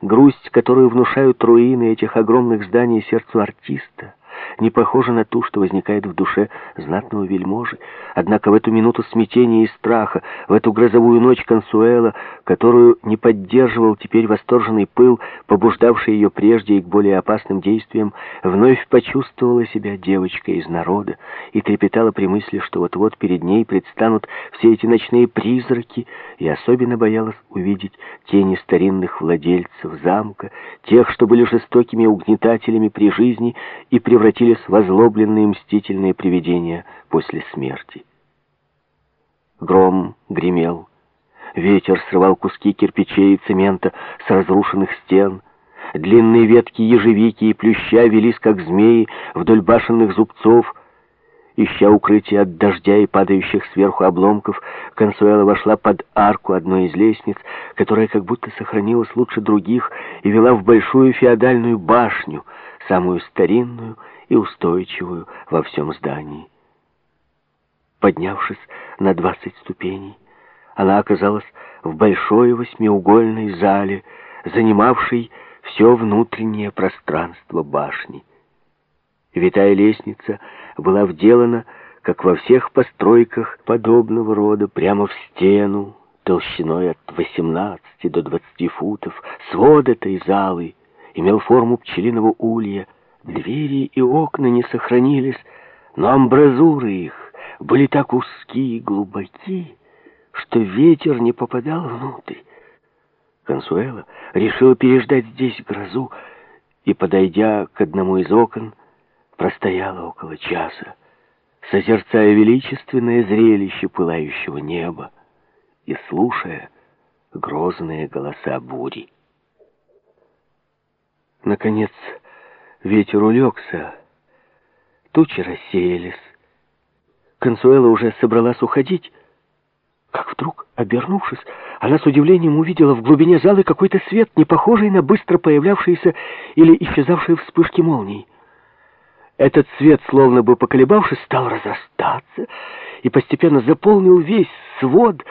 грусть, которую внушают руины этих огромных зданий сердцу артиста, не похожа на ту, что возникает в душе знатного вельможи. Однако в эту минуту смятения и страха, в эту грозовую ночь Консуэла, которую не поддерживал теперь восторженный пыл, побуждавший ее прежде и к более опасным действиям, вновь почувствовала себя девочкой из народа и трепетала при мысли, что вот-вот перед ней предстанут все эти ночные призраки, и особенно боялась увидеть тени старинных владельцев замка, тех, что были жестокими угнетателями при жизни и превратились в озлобленные мстительные привидения после смерти. Гром гремел. Ветер срывал куски кирпичей и цемента с разрушенных стен. Длинные ветки ежевики и плюща велись, как змеи, вдоль башенных зубцов. Ища укрытие от дождя и падающих сверху обломков, Консуэла вошла под арку одной из лестниц, которая как будто сохранилась лучше других и вела в большую феодальную башню, самую старинную и устойчивую во всем здании. Поднявшись на двадцать ступеней, она оказалась в большой восьмиугольной зале, занимавшей все внутреннее пространство башни. Витая лестница была вделана, как во всех постройках подобного рода, прямо в стену, толщиной от 18 до 20 футов. Свод этой залы имел форму пчелиного улья. Двери и окна не сохранились, но амбразуры их были так узкие и глубоки, что ветер не попадал внутрь. Консуэла решила переждать здесь грозу и, подойдя к одному из окон, простояла около часа, созерцая величественное зрелище пылающего неба и слушая грозные голоса бури. Наконец ветер улегся, тучи рассеялись, Консуэла уже собралась уходить, как вдруг, обернувшись, она с удивлением увидела в глубине залы какой-то свет, не похожий на быстро появлявшиеся или исчезавшие вспышки молний. Этот свет, словно бы поколебавшись, стал разрастаться и постепенно заполнил весь свод,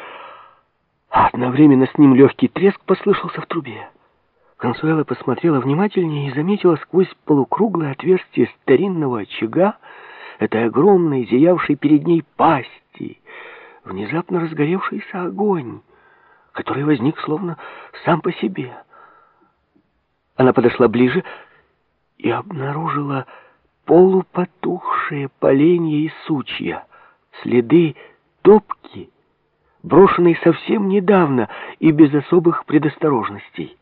а одновременно с ним легкий треск послышался в трубе. Консуэла посмотрела внимательнее и заметила сквозь полукруглое отверстие старинного очага, этой огромной, зиявшей перед ней пасти, внезапно разгоревшийся огонь, который возник словно сам по себе. Она подошла ближе и обнаружила полупотухшие поленья и сучья, следы топки, брошенной совсем недавно и без особых предосторожностей.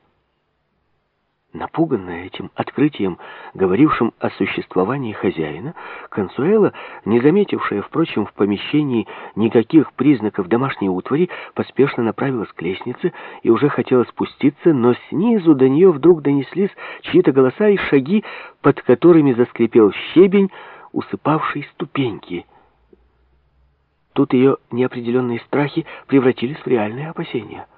Напуганная этим открытием, говорившим о существовании хозяина, Консуэла, не заметившая, впрочем, в помещении никаких признаков домашней утвари, поспешно направилась к лестнице и уже хотела спуститься, но снизу до нее вдруг донеслись чьи-то голоса и шаги, под которыми заскрипел щебень, усыпавший ступеньки. Тут ее неопределенные страхи превратились в реальные опасения —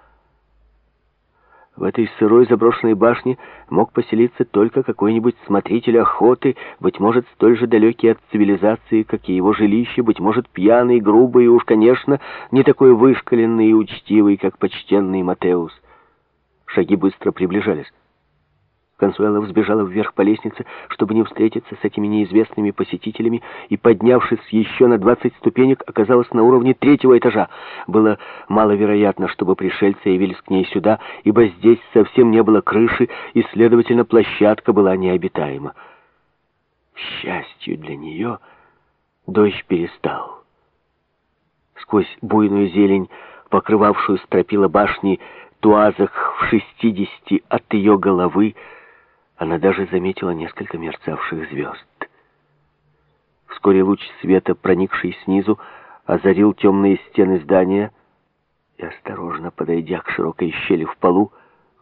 в этой сырой заброшенной башне мог поселиться только какой-нибудь смотритель охоты, быть может, столь же далекий от цивилизации, как и его жилище, быть может, пьяный, грубый и уж, конечно, не такой вышкаленный и учтивый, как почтенный Матеус. Шаги быстро приближались. Консуэла взбежала вверх по лестнице, чтобы не встретиться с этими неизвестными посетителями, и, поднявшись еще на двадцать ступенек, оказалась на уровне третьего этажа. Было маловероятно, чтобы пришельцы явились к ней сюда, ибо здесь совсем не было крыши, и, следовательно, площадка была необитаема. К счастью для нее, дождь перестал. Сквозь буйную зелень, покрывавшую стропила башни, туазах в шестидесяти от ее головы, она даже заметила несколько мерцавших звезд. Вскоре луч света, проникший снизу, озарил темные стены здания, и, осторожно подойдя к широкой щели в полу,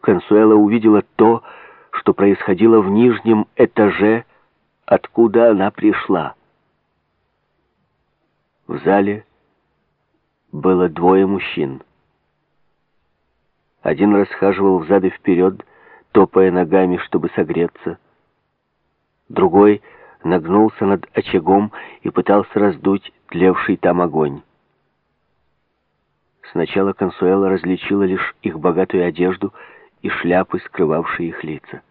Консуэла увидела то, что происходило в нижнем этаже, откуда она пришла. В зале было двое мужчин. Один расхаживал взад и вперед, топая ногами, чтобы согреться. Другой нагнулся над очагом и пытался раздуть тлевший там огонь. Сначала Консуэла различила лишь их богатую одежду и шляпы, скрывавшие их лица.